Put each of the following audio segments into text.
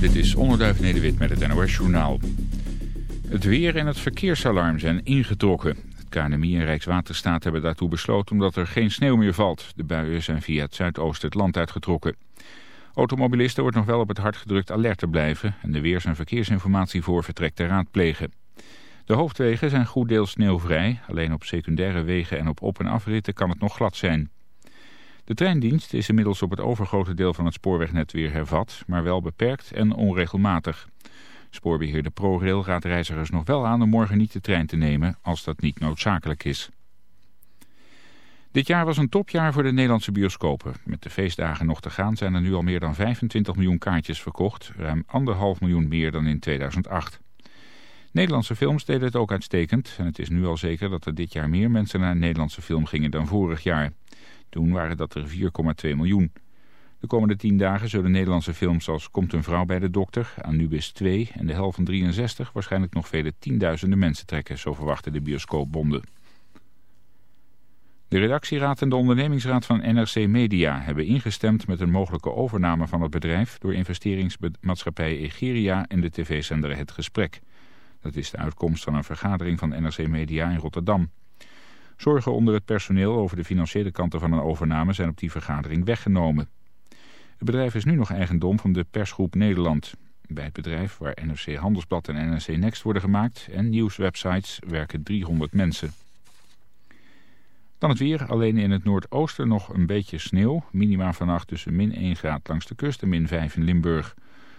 Dit is Onderduif Nederwit met het NOS Journaal. Het weer en het verkeersalarm zijn ingetrokken. Het KNMI en Rijkswaterstaat hebben daartoe besloten omdat er geen sneeuw meer valt. De buien zijn via het zuidoosten het land uitgetrokken. Automobilisten wordt nog wel op het hart gedrukt alert te blijven... en de weers- en verkeersinformatie voor vertrek te raadplegen. De hoofdwegen zijn goed deels sneeuwvrij. Alleen op secundaire wegen en op op- en afritten kan het nog glad zijn. De treindienst is inmiddels op het overgrote deel van het spoorwegnet weer hervat, maar wel beperkt en onregelmatig. Spoorbeheerder ProRail raadt reizigers nog wel aan om morgen niet de trein te nemen als dat niet noodzakelijk is. Dit jaar was een topjaar voor de Nederlandse bioscopen. Met de feestdagen nog te gaan zijn er nu al meer dan 25 miljoen kaartjes verkocht, ruim anderhalf miljoen meer dan in 2008. Nederlandse films deden het ook uitstekend en het is nu al zeker dat er dit jaar meer mensen naar een Nederlandse film gingen dan vorig jaar. Toen waren dat er 4,2 miljoen. De komende tien dagen zullen Nederlandse films als Komt een vrouw bij de dokter, Anubis 2 en De Hel van 63 waarschijnlijk nog vele tienduizenden mensen trekken, zo verwachten de bioscoopbonden. De redactieraad en de ondernemingsraad van NRC Media hebben ingestemd met een mogelijke overname van het bedrijf door investeringsmaatschappij Egeria en de tv-zender Het Gesprek. Dat is de uitkomst van een vergadering van NRC Media in Rotterdam. Zorgen onder het personeel over de financiële kanten van een overname zijn op die vergadering weggenomen. Het bedrijf is nu nog eigendom van de persgroep Nederland. Bij het bedrijf waar NRC Handelsblad en NRC Next worden gemaakt en nieuwswebsites werken 300 mensen. Dan het weer, alleen in het noordoosten nog een beetje sneeuw. Minima vannacht tussen min 1 graad langs de kust en min 5 in Limburg.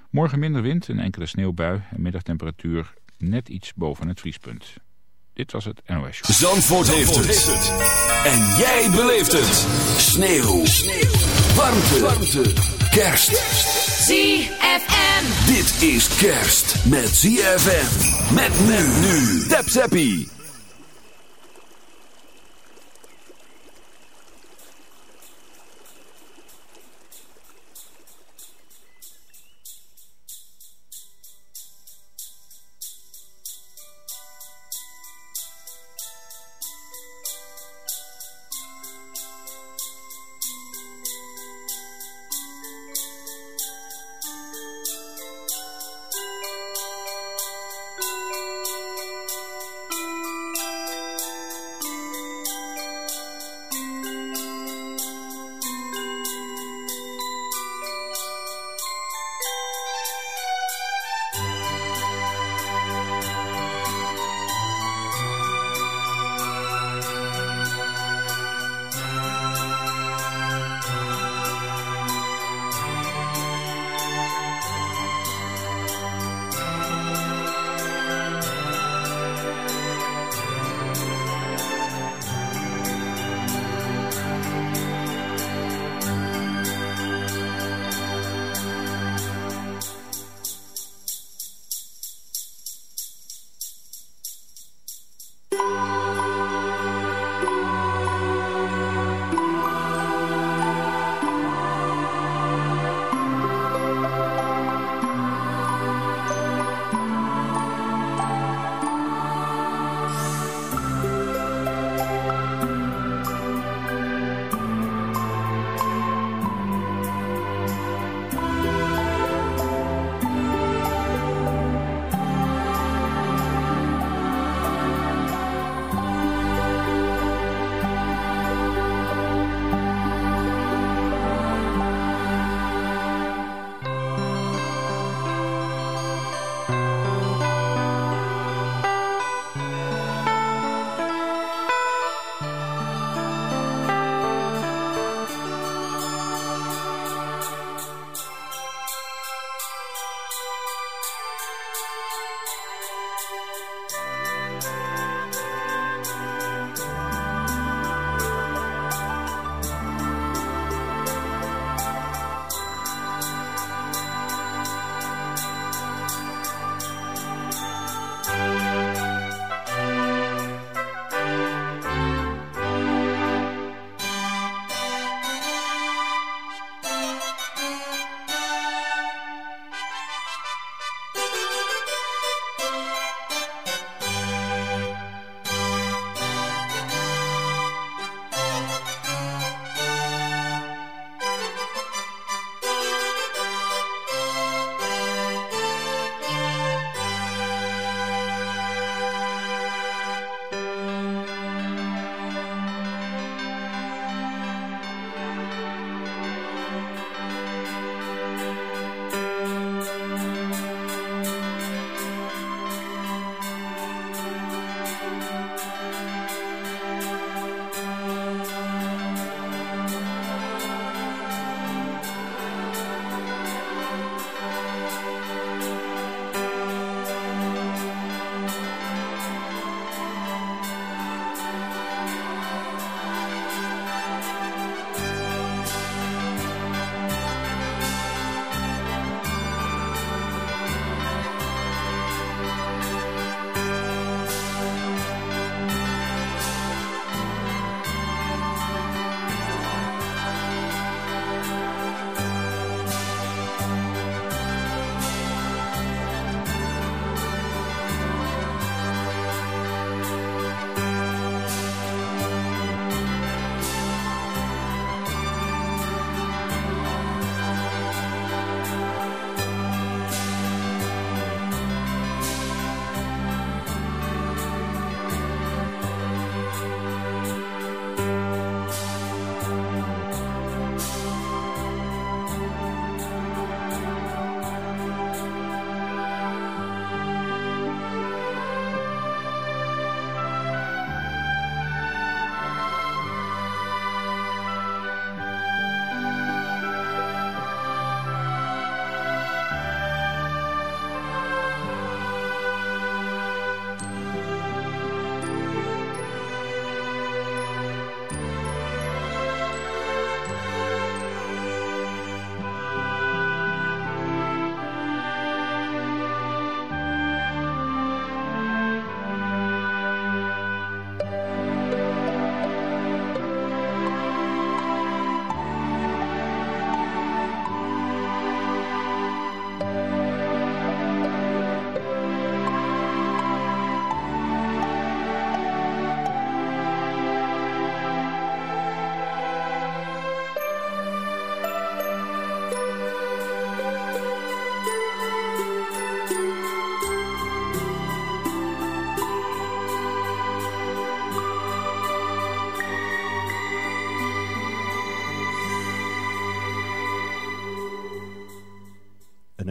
Morgen minder wind, een enkele sneeuwbui en middagtemperatuur net iets boven het vriespunt. Dit was het NOS Show. Zandvoort, heeft, het. En jij beleeft het. Sneeuw. Sneeuw. Warmte. Warmte. Kerst. ZFM. Dit is kerst met ZFM. Met men nu. Tap Zappie.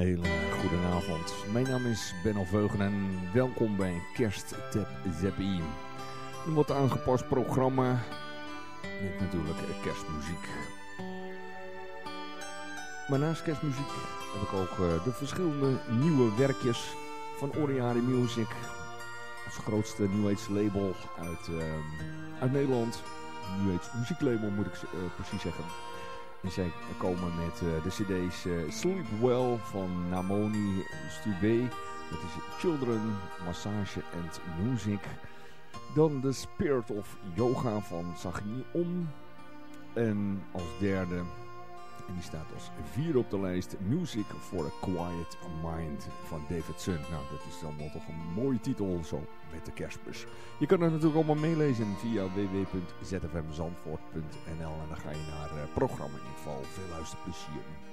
Hele goede avond. Mijn naam is Ben Veugen en welkom bij Kerst Tap Zappie. Een wat aangepast programma met natuurlijk kerstmuziek. Maar naast kerstmuziek heb ik ook eh, de verschillende nieuwe werkjes van Oriari Music. Ons grootste New label uit, uh, uit Nederland. New muzieklabel moet ik uh, precies zeggen. En zij komen met uh, de cd's uh, Sleep Well van Namoni Stube. Dat is Children, Massage and Music. Dan The Spirit of Yoga van Sagni Om. En als derde, en die staat als vier op de lijst, Music for a Quiet Mind van David Sun. Nou, dat is wel toch een mooie titel zo met de kerstbus. Je kan het natuurlijk allemaal meelezen via www.zfmzandvoort.nl en dan ga je naar uh, programma info. Veel luisterplezier.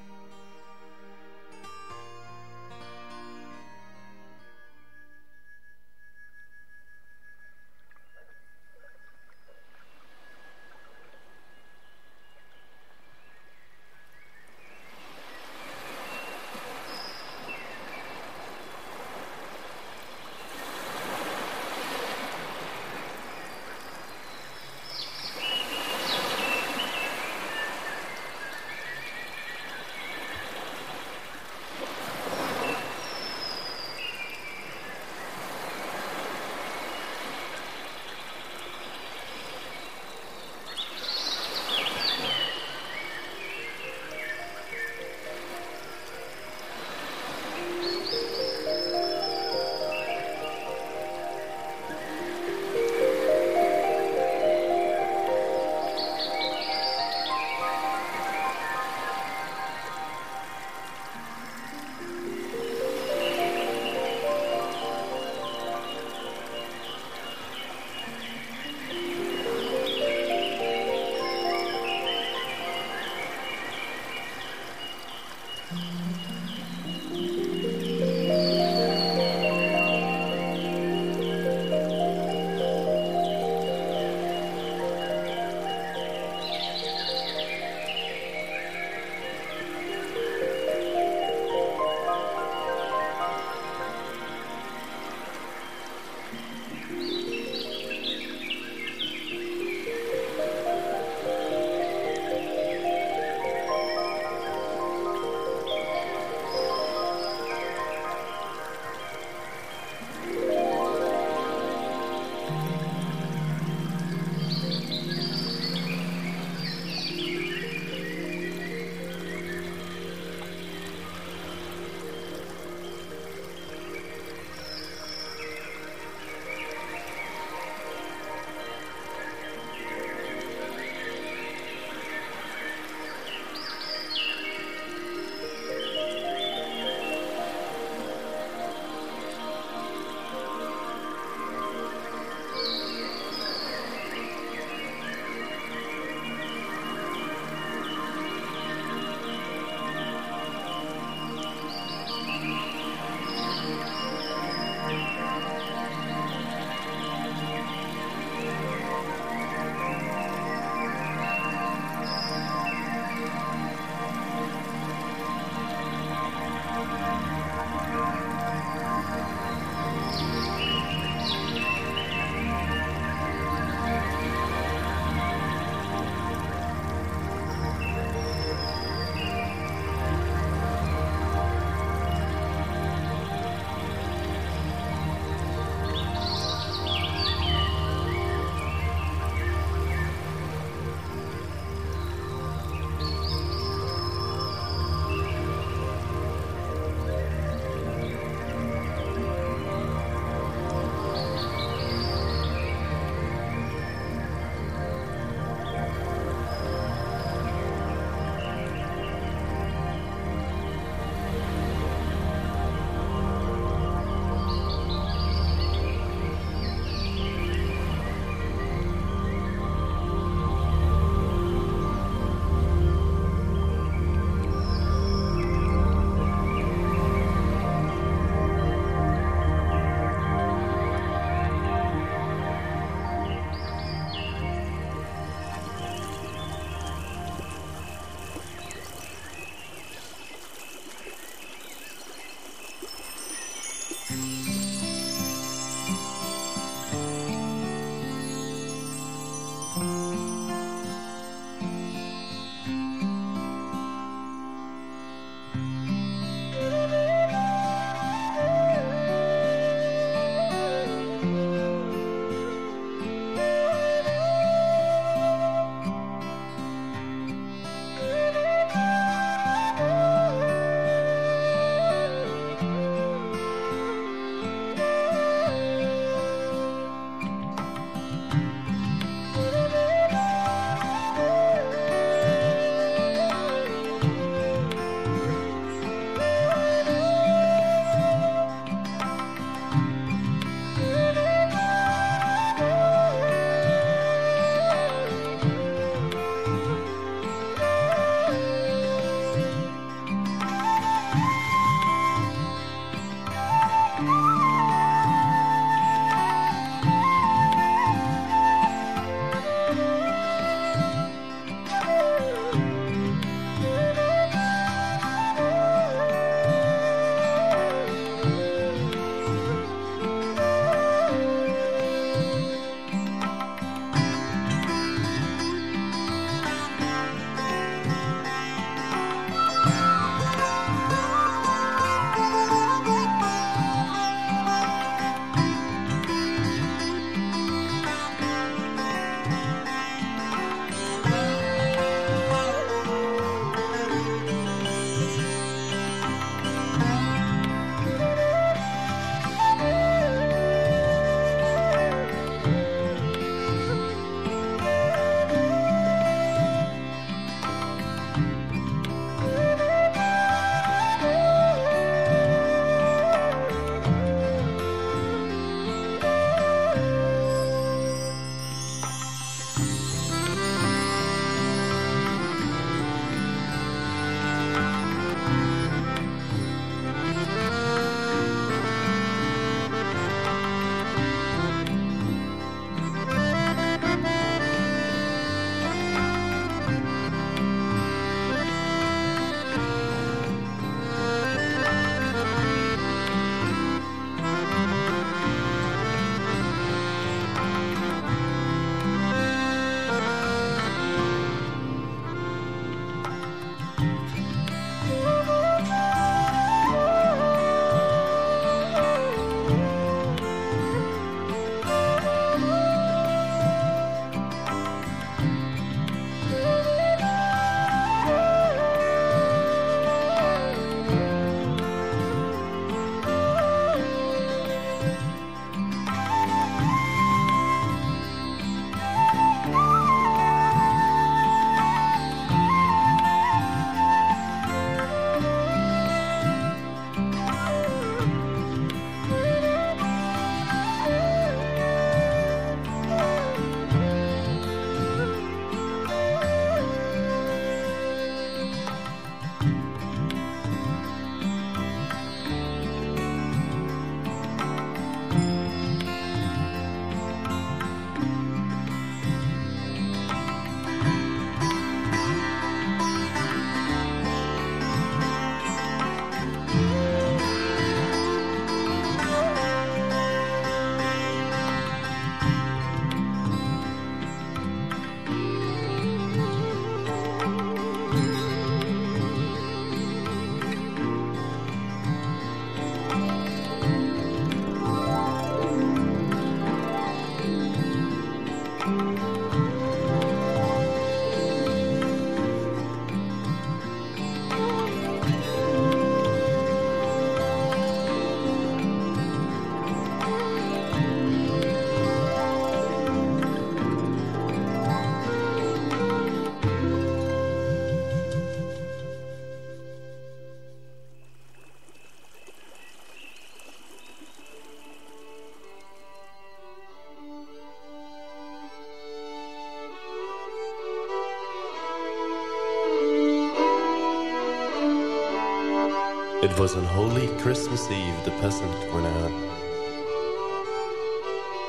Was on holy Christmas Eve the peasant went out.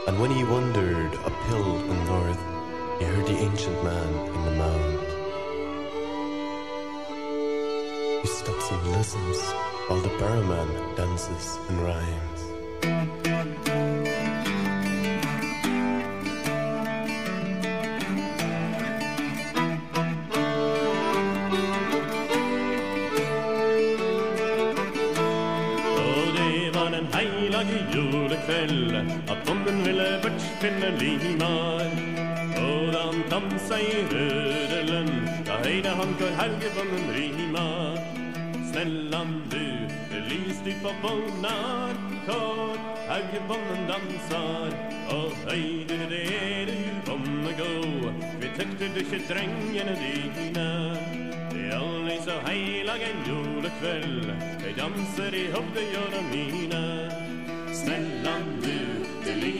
And when he wandered uphill and north, he heard the ancient man in the mound. He stops and listens while the barrowman dances and rhymes. kvinnelinnar Sådan dansa i rödelen Ja, hejda han kör helgebunden rimar. Snälla du, lys du på vågnar Kör helgebunden dansar. Och hejdu, det är du vunne gå. Vi tyckte du inte drängen dina. Jolly så heilag en julekväll Vi danser i huvudet, gör mina.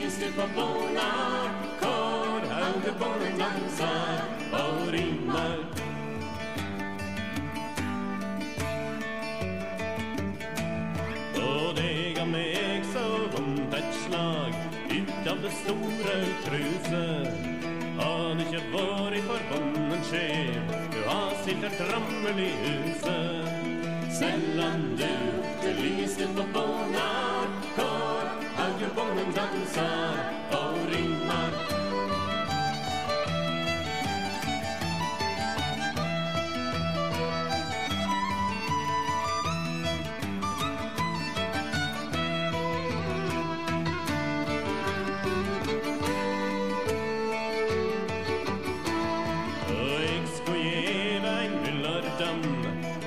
Kristi förvånar Karl Haugeborg dansar och rimmar. Och det gav mig så exormt ett slag utav det stora kruset. Hade inte varit förbunden skev Du har sitter trammel i huset. Sällan du, du lyste på banan Jag skulle ge dig en myllardam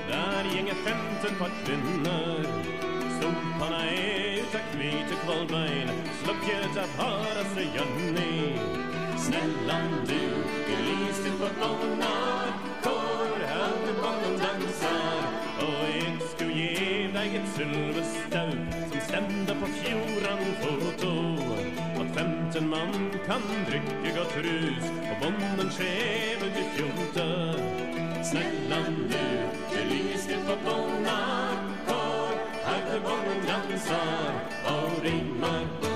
Där gänge femten par kvinnor min Slockert att höra sig Jenny Snälla du, Elise du får låna Kårhandbollen dansar Och jag ska ge dig ett silverstaup Som stämde på fjordan foto Att femten man kan dricka gott rus Och bonden skever vid fjorte Snälla du, Elise du får låna Kårhandbollen dansar och rimmar Det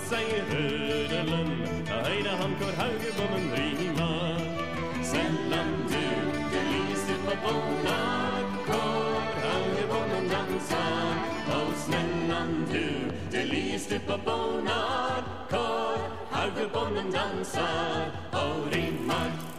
han kom seg i rødelen Da høyde han hvor haugebommen rimar Sellan du, det lyser på bollar Hvor haugebommen dansar Og snällan du, det lyser på bollar Hvor haugebommen dansar og rimmar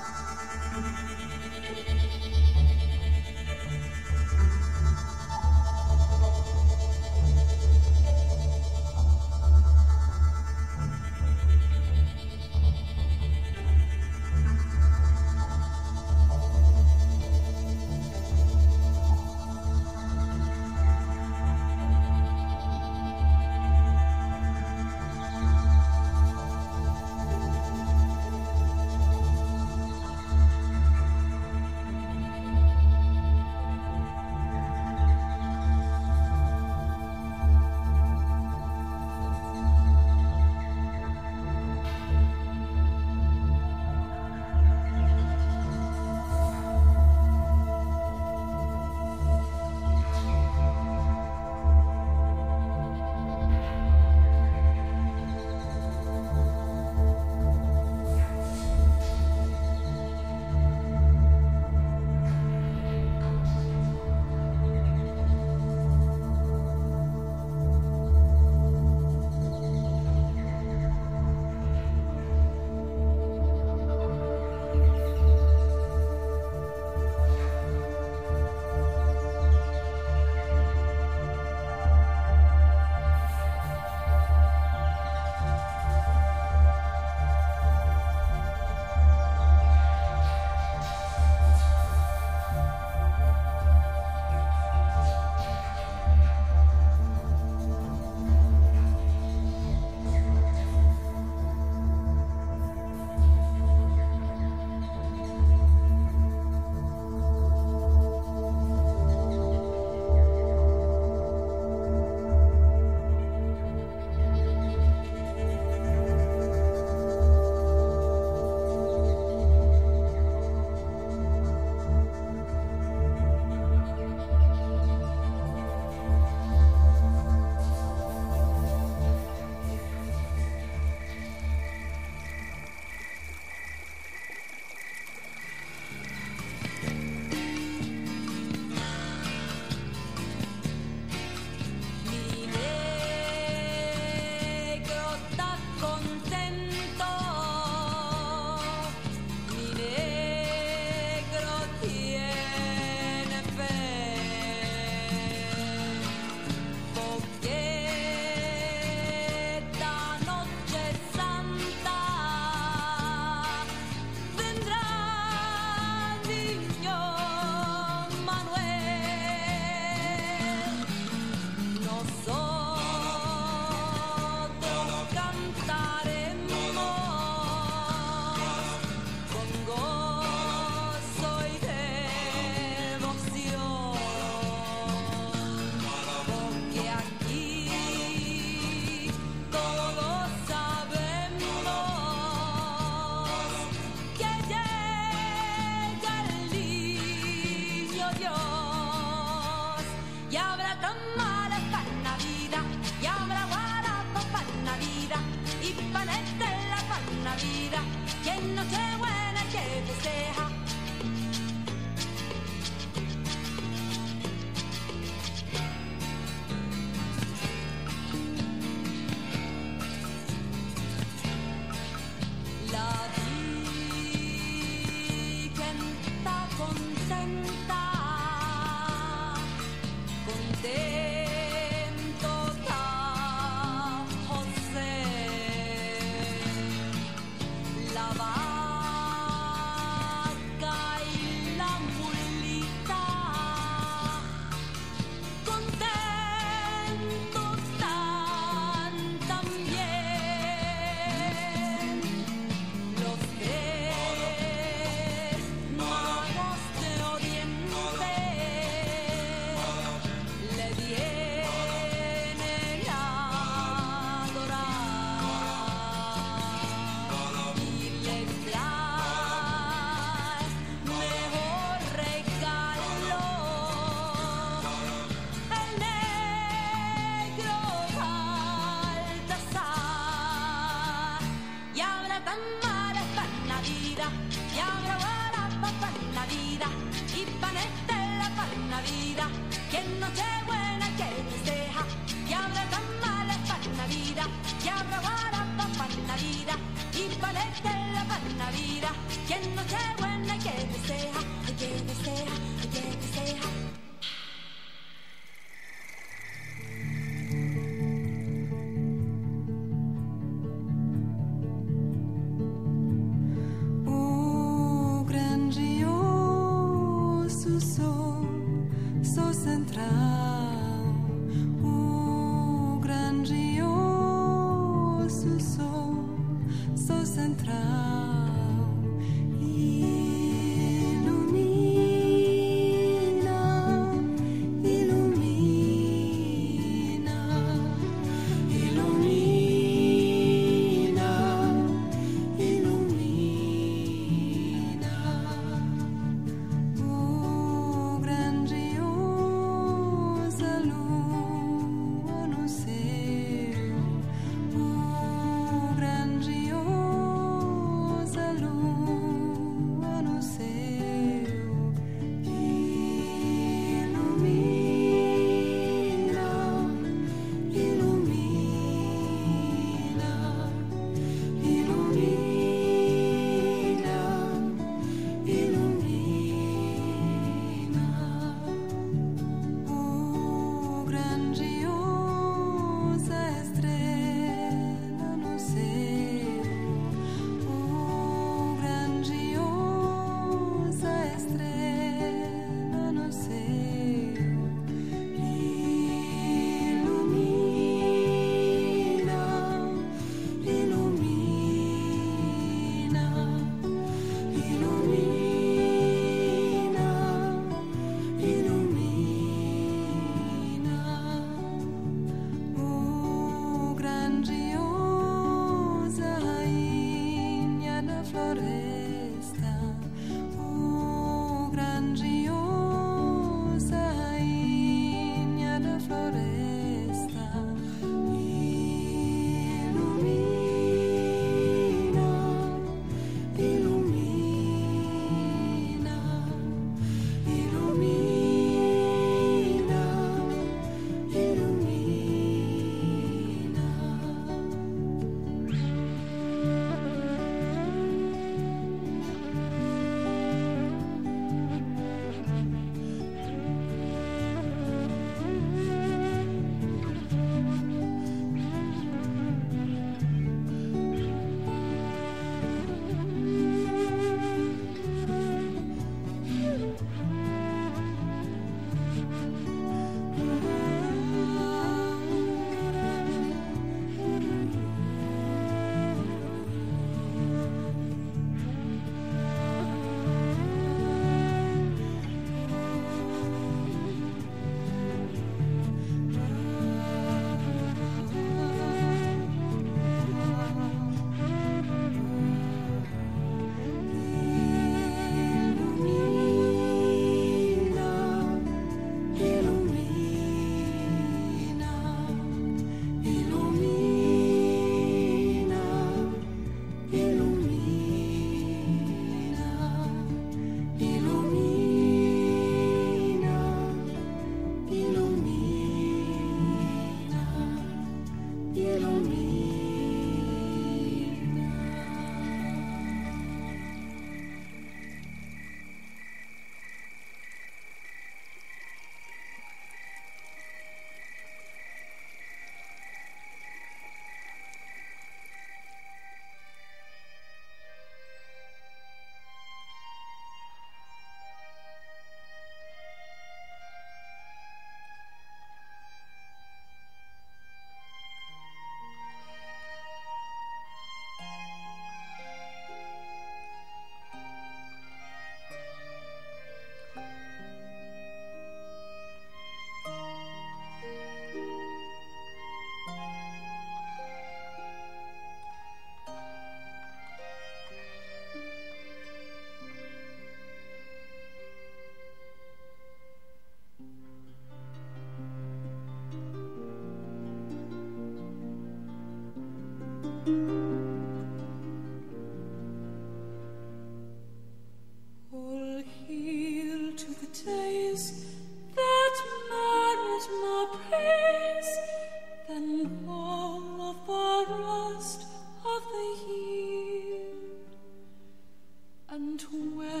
And welcome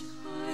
child.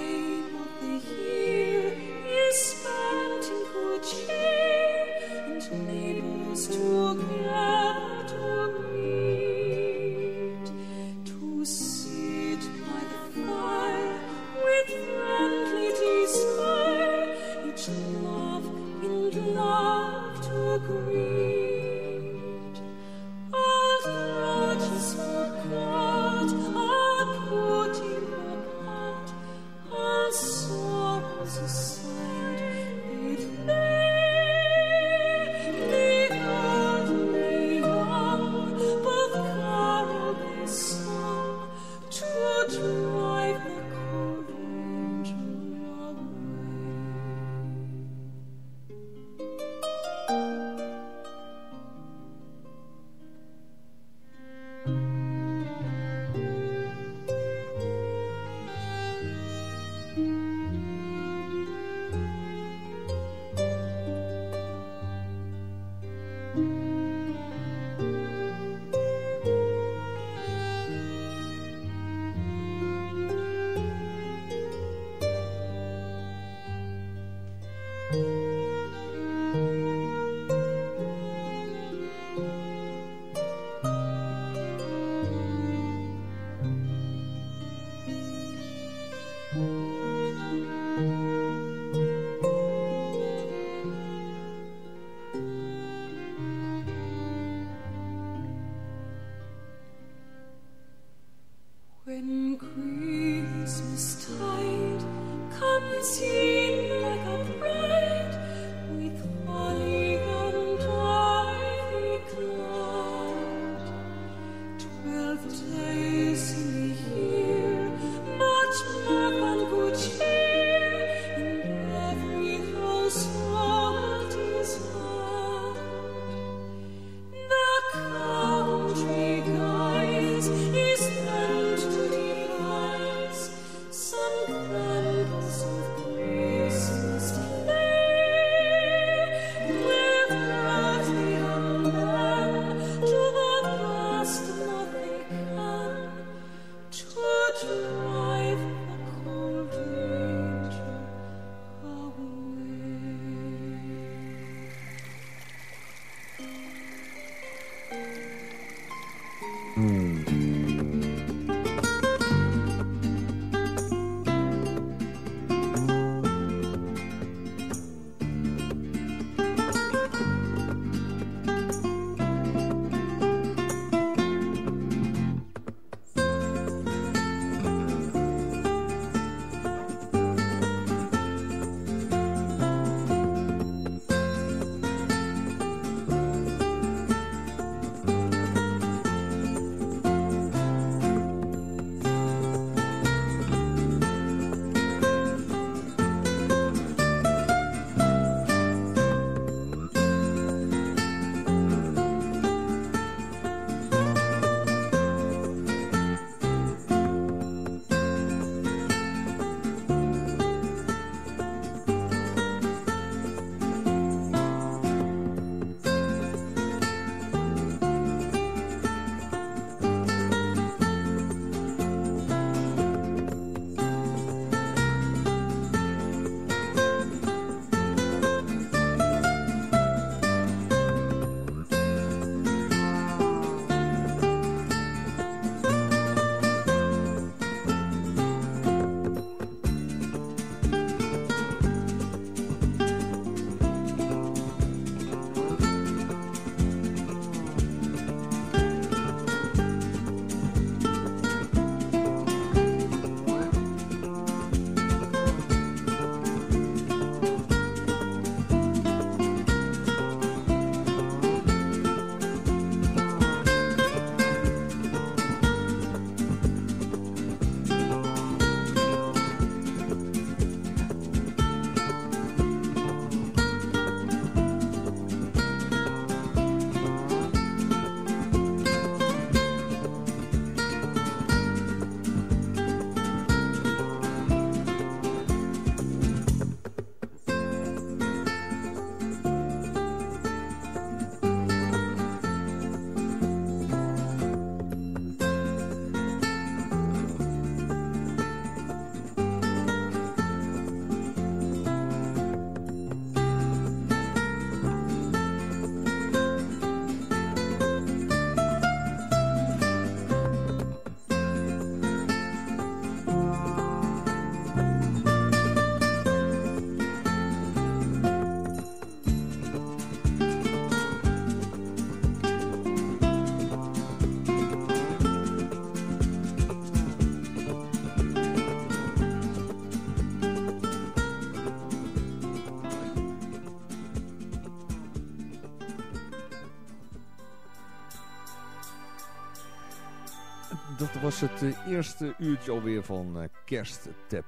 Dat was het eh, eerste uurtje alweer van uh, Kerst Tap.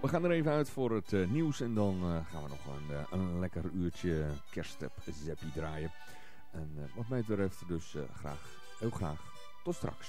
We gaan er even uit voor het uh, nieuws en dan gaan we nog een, een lekker uurtje Kerst Tap draaien. En wat mij betreft dus graag, heel graag, tot straks.